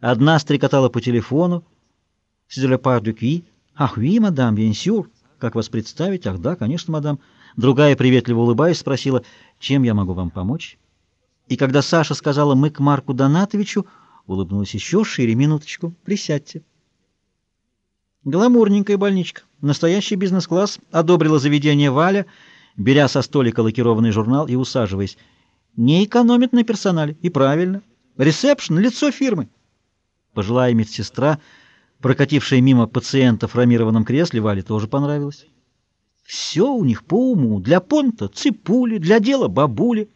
Одна стрекотала по телефону. «Сиделя пар дю кви?» «Ах, ви, мадам, sûr!» «Как вас представить?» «Ах, да, конечно, мадам!» Другая, приветливо улыбаясь, спросила, «Чем я могу вам помочь?» И когда Саша сказала «Мы к Марку Донатовичу», улыбнулась еще шире. «Минуточку, присядьте». Гламурненькая больничка. Настоящий бизнес-класс. Одобрила заведение Валя, беря со столика лакированный журнал и усаживаясь. Не экономит на персонале. И правильно. Ресепшн — лицо фирмы. Пожилая медсестра, прокатившая мимо пациента в ромированном кресле, Вале тоже понравилось. Все у них по уму. Для понта — ципули, для дела — бабули.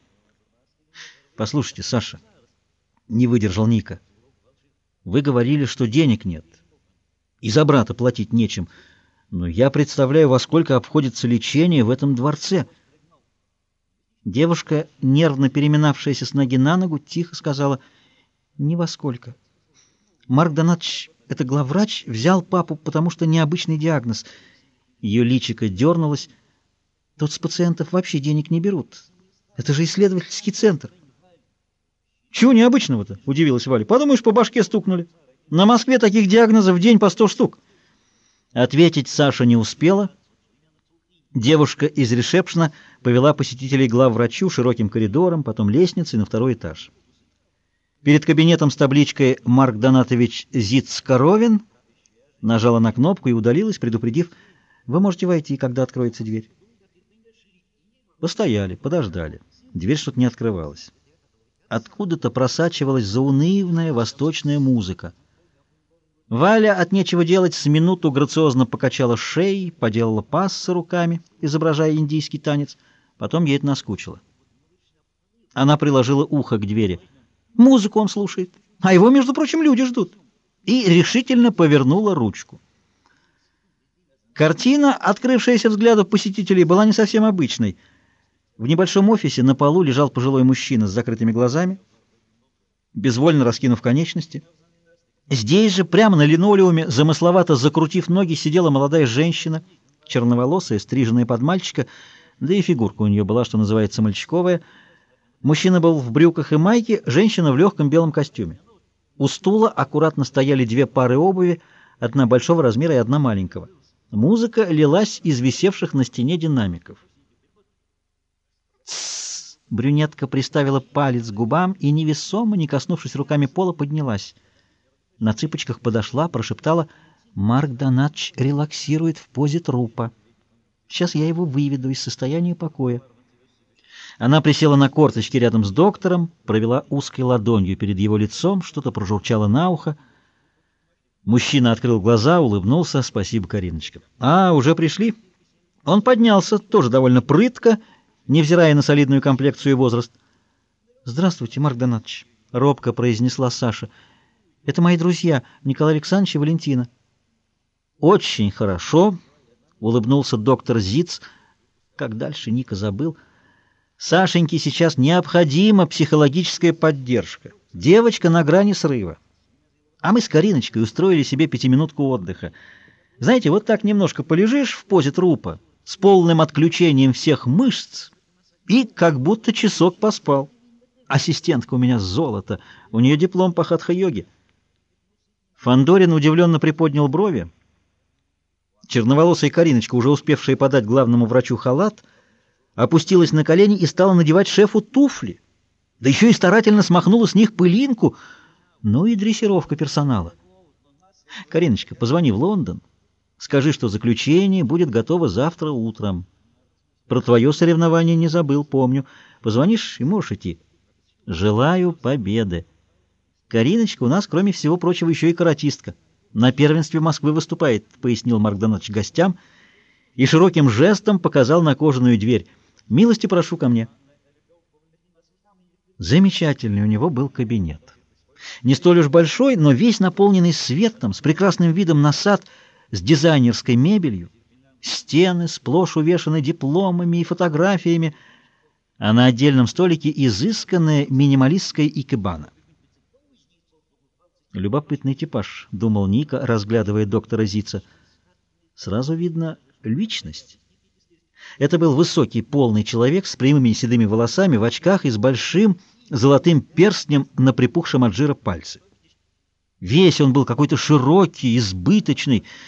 Послушайте, Саша, — не выдержал Ника, — вы говорили, что денег нет. — и за брата платить нечем. Но я представляю, во сколько обходится лечение в этом дворце. Девушка, нервно переминавшаяся с ноги на ногу, тихо сказала «Ни во сколько». Марк Донатович, это главврач, взял папу, потому что необычный диагноз. Ее личико дернулось. Тут с пациентов вообще денег не берут. Это же исследовательский центр. «Чего необычного-то?» — удивилась Валя. «Подумаешь, по башке стукнули». На Москве таких диагнозов в день по сто штук. Ответить Саша не успела. Девушка из ресепшна повела посетителей главврачу широким коридором, потом лестницей на второй этаж. Перед кабинетом с табличкой «Марк Донатович Зиц-Коровин» нажала на кнопку и удалилась, предупредив, «Вы можете войти, когда откроется дверь». Постояли, подождали. Дверь что-то не открывалась. Откуда-то просачивалась заунывная восточная музыка — Валя от нечего делать с минуту грациозно покачала шеей, поделала пассы руками, изображая индийский танец. Потом ей это наскучило. Она приложила ухо к двери. Музыку он слушает, а его, между прочим, люди ждут. И решительно повернула ручку. Картина, открывшаяся взгляду посетителей, была не совсем обычной. В небольшом офисе на полу лежал пожилой мужчина с закрытыми глазами, безвольно раскинув конечности. Здесь же, прямо на линолеуме, замысловато закрутив ноги, сидела молодая женщина, черноволосая, стриженная под мальчика, да и фигурка у нее была, что называется, мальчиковая. Мужчина был в брюках и майке, женщина в легком белом костюме. У стула аккуратно стояли две пары обуви, одна большого размера и одна маленького. Музыка лилась из висевших на стене динамиков. «Тссс!» Брюнетка приставила палец к губам и, невесомо, не коснувшись руками пола, поднялась. На цыпочках подошла, прошептала «Марк Донатч релаксирует в позе трупа. Сейчас я его выведу из состояния покоя». Она присела на корточки рядом с доктором, провела узкой ладонью перед его лицом, что-то прожурчало на ухо. Мужчина открыл глаза, улыбнулся. «Спасибо, Кариночка». «А, уже пришли?» Он поднялся, тоже довольно прытко, невзирая на солидную комплекцию и возраст. «Здравствуйте, Марк Донатович», — робко произнесла Саша. Это мои друзья, Николай Александрович и Валентина. Очень хорошо, улыбнулся доктор Зиц. Как дальше Ника забыл. Сашеньке сейчас необходима психологическая поддержка. Девочка на грани срыва. А мы с Кариночкой устроили себе пятиминутку отдыха. Знаете, вот так немножко полежишь в позе трупа, с полным отключением всех мышц, и как будто часок поспал. Ассистентка у меня золото, у нее диплом по хатха-йоге. Фандорин удивленно приподнял брови. Черноволосая Кариночка, уже успевшая подать главному врачу халат, опустилась на колени и стала надевать шефу туфли. Да еще и старательно смахнула с них пылинку. Ну и дрессировка персонала. Кариночка, позвони в Лондон. Скажи, что заключение будет готово завтра утром. Про твое соревнование не забыл, помню. Позвонишь и можешь идти. Желаю победы. Кариночка у нас, кроме всего прочего, еще и каратистка. На первенстве Москвы выступает, пояснил Марк Донович гостям и широким жестом показал на кожаную дверь. Милости прошу ко мне. Замечательный у него был кабинет. Не столь уж большой, но весь наполненный светом, с прекрасным видом на сад, с дизайнерской мебелью. Стены сплошь увешаны дипломами и фотографиями, а на отдельном столике изысканная минималистская икебана. Любопытный типаж, думал Ника, разглядывая доктора Зица. Сразу видно личность. Это был высокий, полный человек с прямыми седыми волосами, в очках и с большим золотым перстнем на припухшем от жира пальце. Весь он был какой-то широкий, избыточный,